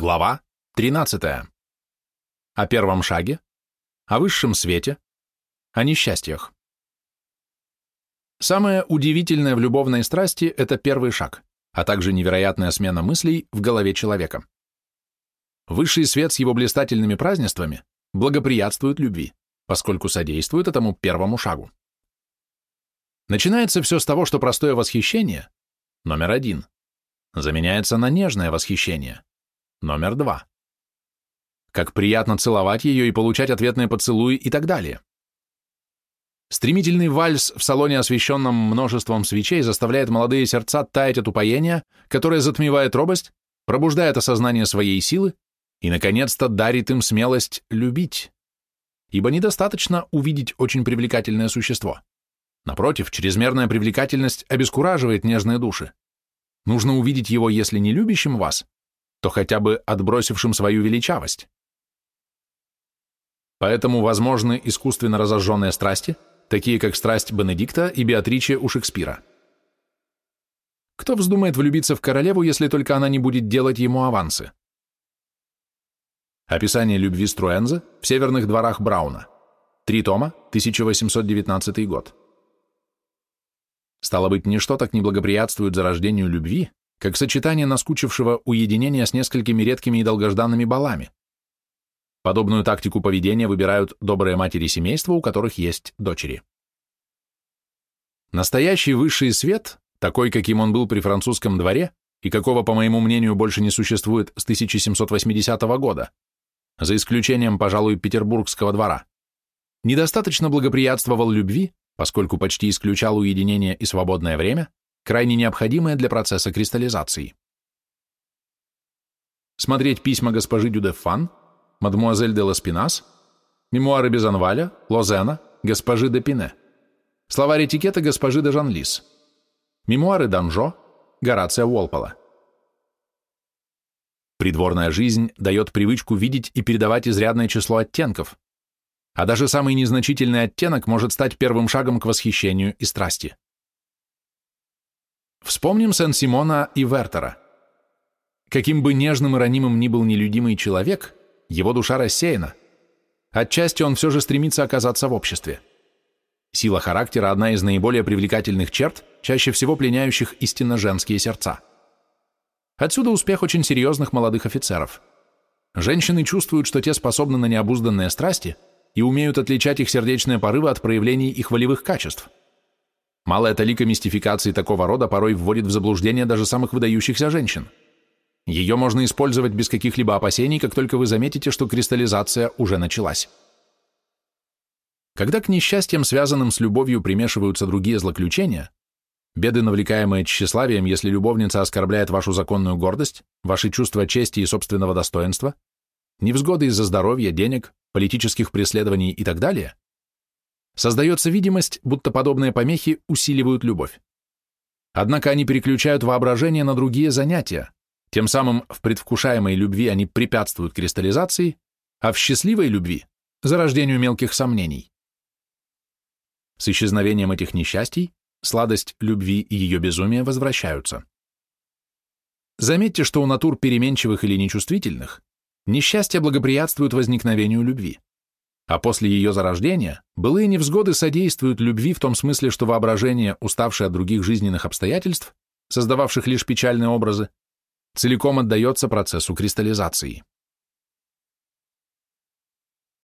Глава 13. О первом шаге, о высшем свете, о несчастьях. Самое удивительное в любовной страсти – это первый шаг, а также невероятная смена мыслей в голове человека. Высший свет с его блистательными празднествами благоприятствует любви, поскольку содействует этому первому шагу. Начинается все с того, что простое восхищение, номер один, заменяется на нежное восхищение – Номер два. Как приятно целовать ее и получать ответные поцелуи и так далее. Стремительный вальс в салоне, освещенном множеством свечей, заставляет молодые сердца таять от упоения, которое затмевает робость, пробуждает осознание своей силы и, наконец-то, дарит им смелость любить. Ибо недостаточно увидеть очень привлекательное существо. Напротив, чрезмерная привлекательность обескураживает нежные души. Нужно увидеть его, если не любящим вас, то хотя бы отбросившим свою величавость. Поэтому возможны искусственно разожженные страсти, такие как страсть Бенедикта и Беатриче у Шекспира. Кто вздумает влюбиться в королеву, если только она не будет делать ему авансы? Описание любви Струэнза в «Северных дворах Брауна». Три тома, 1819 год. Стало быть, ничто так не благоприятствует зарождению любви, как сочетание наскучившего уединения с несколькими редкими и долгожданными балами. Подобную тактику поведения выбирают добрые матери семейства, у которых есть дочери. Настоящий высший свет, такой, каким он был при французском дворе, и какого, по моему мнению, больше не существует с 1780 года, за исключением, пожалуй, петербургского двора, недостаточно благоприятствовал любви, поскольку почти исключал уединение и свободное время, крайне необходимое для процесса кристаллизации. Смотреть письма госпожи Дюдефан, мадмуазель де Ласпинас, мемуары Безанваля, Лозена, госпожи де Пине, словарь этикета госпожи де Жанлис, мемуары Данжо, Горация Уолпола. Придворная жизнь дает привычку видеть и передавать изрядное число оттенков, а даже самый незначительный оттенок может стать первым шагом к восхищению и страсти. Вспомним Сен-Симона и Вертера. Каким бы нежным и ранимым ни был нелюдимый человек, его душа рассеяна. Отчасти он все же стремится оказаться в обществе. Сила характера – одна из наиболее привлекательных черт, чаще всего пленяющих истинно женские сердца. Отсюда успех очень серьезных молодых офицеров. Женщины чувствуют, что те способны на необузданные страсти и умеют отличать их сердечные порывы от проявлений их волевых качеств – Малая талика мистификации такого рода порой вводит в заблуждение даже самых выдающихся женщин. Ее можно использовать без каких-либо опасений, как только вы заметите, что кристаллизация уже началась. Когда к несчастьям, связанным с любовью, примешиваются другие злоключения, беды, навлекаемые тщеславием, если любовница оскорбляет вашу законную гордость, ваши чувства чести и собственного достоинства, невзгоды из-за здоровья, денег, политических преследований и так далее, Создается видимость, будто подобные помехи усиливают любовь. Однако они переключают воображение на другие занятия, тем самым в предвкушаемой любви они препятствуют кристаллизации, а в счастливой любви – зарождению мелких сомнений. С исчезновением этих несчастий сладость любви и ее безумие возвращаются. Заметьте, что у натур переменчивых или нечувствительных несчастье благоприятствует возникновению любви. А после ее зарождения былые невзгоды содействуют любви в том смысле, что воображение, уставшее от других жизненных обстоятельств, создававших лишь печальные образы, целиком отдается процессу кристаллизации.